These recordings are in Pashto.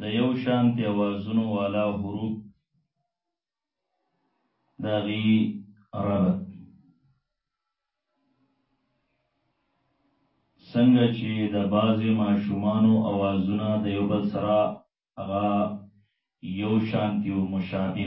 د یو شانتی اوازونو والا حروف داغي ربط څنګه چې د بازي ماشومانو اوازونه د یو بل سره هغه یو شانتی او مشابه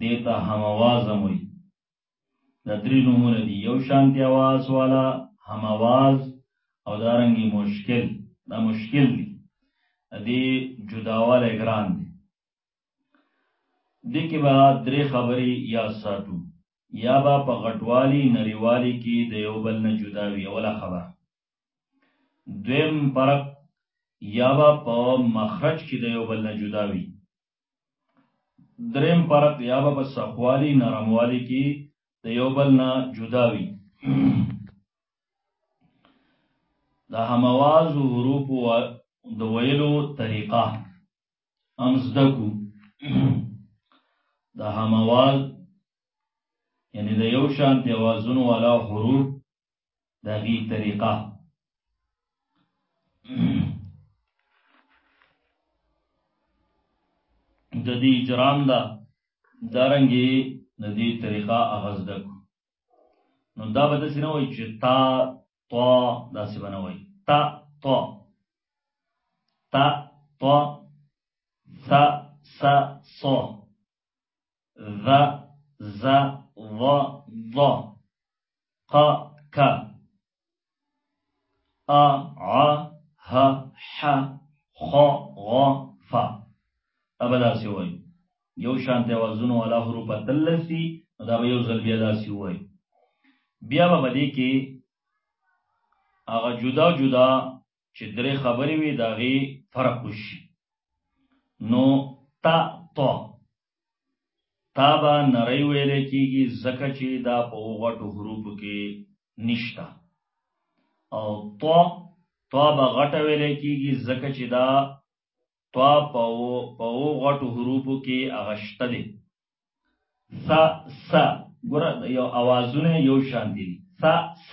دې ته همواز هم وایي دا درې نومونه دي یو شانتي اواز والا همواز او دارنګي مشکل دا مشکل دي دې جداواله ګران دي دې کې به درې خبرې یا ساتو یا به په غټوالي نریوالي کې د یو بل نه جدا وي اوله خبره دویم فرق یا به په مخرج کې د یو بل نه جدا وي دریم فرق یا به په سخوالی نرموالی کې د یو بل نه جدا وي د همواز او حروف د ویلو طریقه هم زده کو د همواز یعنی د یو شان دی اوازونو والا حروف داغي طریقه د دې اجرام دا دارنګي د دې طریقه اغاز دک نو دا به څه نه وای چې تا تو دا څه نه وای تا تو تا تو ث س ص ذ ز ظ ض ق ک ا ع ه ح خ غ ف ابدا سی وای یو شان دی وزن ولا حروف تلسی دا به یو ځل بیا داسی وای بیا به دې کې هغه جدا جدا چې درې خبرې وي دا غي فرق وشي نو تا تو تا به نری ویل کیږي ځکه چې دا په غټو حروف کې نشتا او تو تو به غټه ویل کیږي ځکه چې دا تو په په غټو حروف کې اغشته دي س س ګره یو اوازونه یو شان دي س س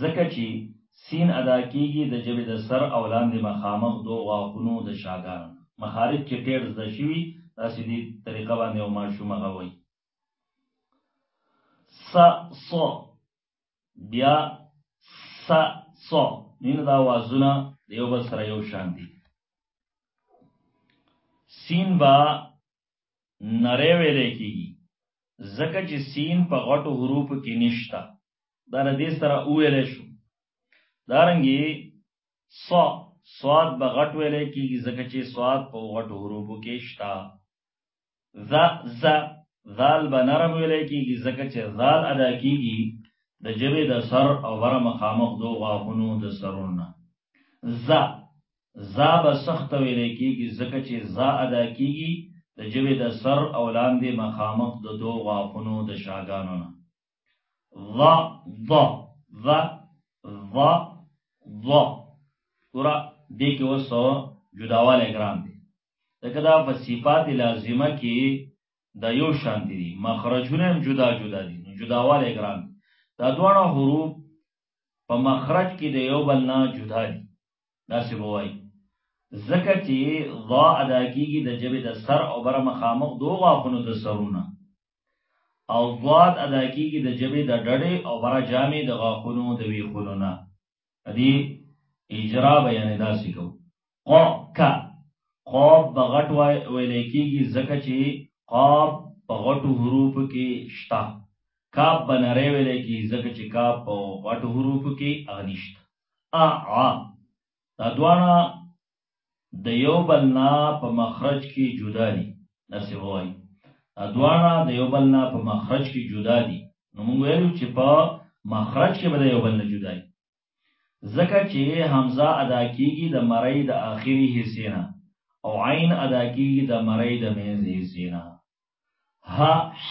ځکه چي سين ادا کيږي د ژبي د سر او لاندي مخامخ دوو غاښونو د شاګانو نه. مخارج چي ټير زده شوي تاسي دي طريقه باندي يو ماشوم هغه وايي. س ص بيا س ص نين دا اوازونه د يو بل سره يو شان دي. سين با نری ویل کیږي ځکه چې سین په غټو حروف کې نشته دا له دې سره ویل شو دارنګي ص صاد به غټ ویل کیږي ځکه چې صاد په غټو حروف کې شته ذ ز ذال به نرم ویل کیږي ځکه چې ذال ادا کیږي د جبه د سر او ور مخامخ دوه غاښونو د سرونه ز زا به سخت ویل کیږي ځکه چې زا ادا کیږي د جبې د سر او لاندې مخامخ د دو غاښونو د شاګانو نه ضا ضا ضا ضا ضا ګوره دې کې اوس جداوالی ګران دی ځکه دا په صفات لازمه کې د یو شان دي مخرجونه هم جدا جدا دي نو جداوالی ګران دا دواړه حروف په مخرج کې د یو بل نه جدا دي داسې به وایي ځکه چې ضا ادا کیږي د جبې د سر او بر مخامخ دوه غاښونو د سرونه او ضاد ادا کیږي د جبې د ډډې او بر جامې د غاښونو د ویخونو نه دې اجرا بیان داسې کو قا کا قاب بغټ ویل کیږي ځکه چې قاب په غټو حروف کې شته کاب بنره ویل کیږي ځکه چې کاب په غټو حروف کې اغنیشته ا ع دا دواړه د یو بل نه په مخرج کې جدا دي داسې وایي دا دواړه د یو بل نه په مخرج کې جدا دي نو موږ ویلو چې په مخرج کې به د یو بل نه جدا دي ځکه چې حمزه ادا کیږي د مرۍ د آخري حصے نه او عین ادا کیږي د مرۍ د مینځ حصے نه ها ح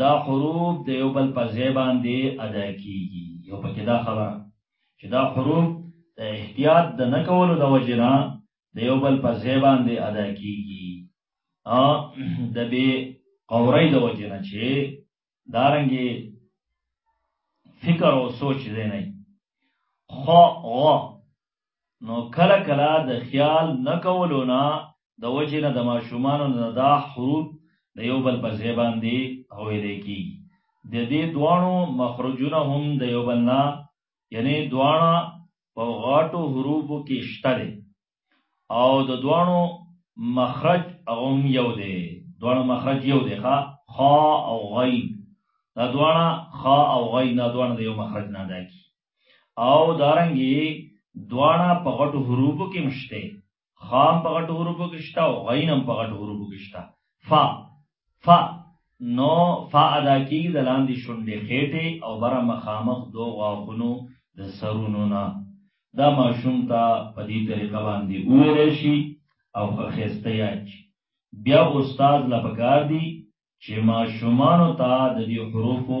دا حروف د یو بل په ځای باندې ادا کیږي یو پکې دا خبره چې دا حروف د احتیاط د نه کولو د وجې نه د یو بل په ځای باندې ادا کیږي ا د به قوري د وجې نه چې دارنګي فکر او سوچ دی نه خو او نو کله کله د خیال نه کولو نه د وجې نه د ماشومانو نه دا حروف د یو بل په ځای باندې اویلی کېږي د دې دواړو مخرجونه هم د یو بل نه یعنی دواړه په غاټو حروفو کې شته دي او د دواړو مخرج هغه هم یو دی دواړه مخرج یو دی ښا خا او غین دا دواړه خا او غین دا دواړه د یو مخرج نه ادا کیږي او دارنګي دواړه په غټو حروفو کې مشته خام په غټو حروفو کې شته او غین هم په غټو حروفو کې شته فا فا نو فا ادا کیږي د لاندې شونډې خېټه او بره مخامخ دوه غاښونو د سرونو نه دا ماشوم ته په دې طریقه باندې وویل شي او خخېسته یاد شي بیا استاد لپاره دی چې ماشومانو ته د دې حروفو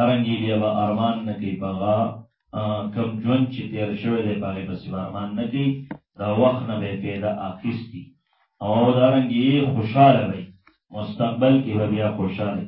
ارنګي بیا به ارمان نه کوي په هغه کم ژوند چې تیر شوی دی په هغې پسې به ارمان نه کوي د وخت نه به یې پیدا اخیستي او دارنګې خوشحاله وي مستقبل کې به بیا خوشحاله